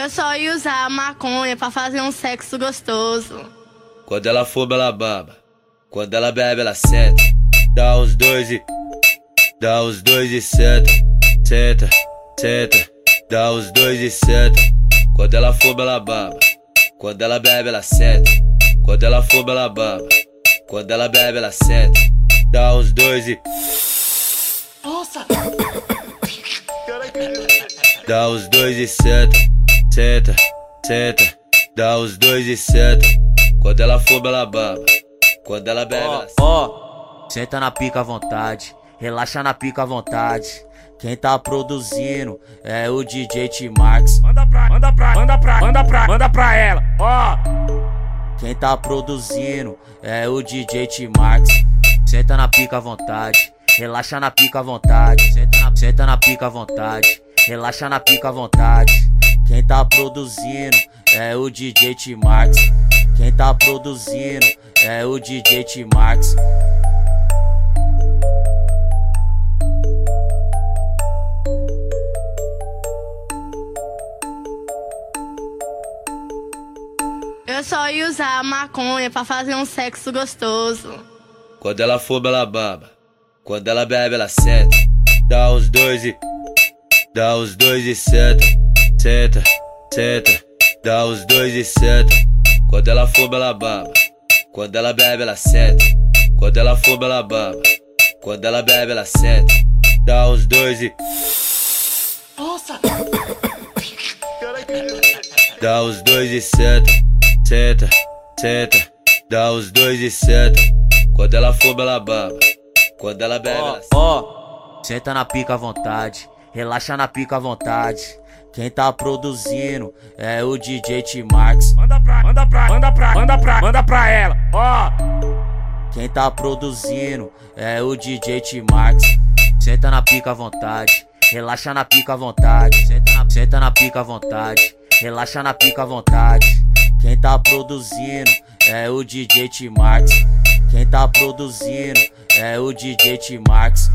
Eu só ia usar a maconha pra fazer um sexo gostoso. Quando ela fuma, ela baba. Quando ela bebe, ela senta. Dá os dois e. Dá os dois e senta. Senta, senta. Dá os dois e senta. Quando ela fuma, ela baba. Quando ela bebe, ela senta. Quando ela fuma, ela baba. Quando ela bebe, ela senta. Dá os dois e. Nossa! Dá os dois e senta, senta, senta. Dá os dois e senta. Quando ela fuma, ela baba. Quando ela bebe, senta. Ó, senta na pica à vontade, relaxa na pica à vontade. Quem tá produzindo é o DJ T-Max. Manda pra, manda pra, manda pra, manda pra, manda pra ela. Ó, Quem tá produzindo é o DJ T-Max. Senta na pica à vontade, relaxa na pica à vontade. Senta na, senta na pica à vontade, relaxa na pica à vontade. Quem tá produzindo é o DJ T-Max. Quem tá produzindo é o DJ T-Max. Eu só ia usar a maconha pra fazer um sexo gostoso. Quando ela fuma, ela baba. Quando ela bebe, ela senta. Dá os dois e. Dá os dois e senta. Senta, senta. Dá os dois e senta. Quando ela fuma, ela baba. Quando ela bebe, ela senta. Quando ela fuma, ela baba. Quando ela bebe, ela senta. Dá os dois e. nossa! Dá os dois e senta. Senta, senta. Dá os dois e senta. Quando ela fuma, ela baba. Quando ela bebe, ela senta. Ó, senta na pica à vontade, relaxa na pica à vontade. Quem tá produzindo é o DJ T-Max. Manda pra, manda pra, manda pra, manda pra, manda pra ela. Ó, Quem tá produzindo é o DJ T-Max. Senta na pica à vontade, relaxa na pica à vontade. Senta na, senta na pica à vontade, relaxa na pica à vontade. Quem tá produzindo é o DJ T-Max. Quem tá produzindo é o DJ T-Max.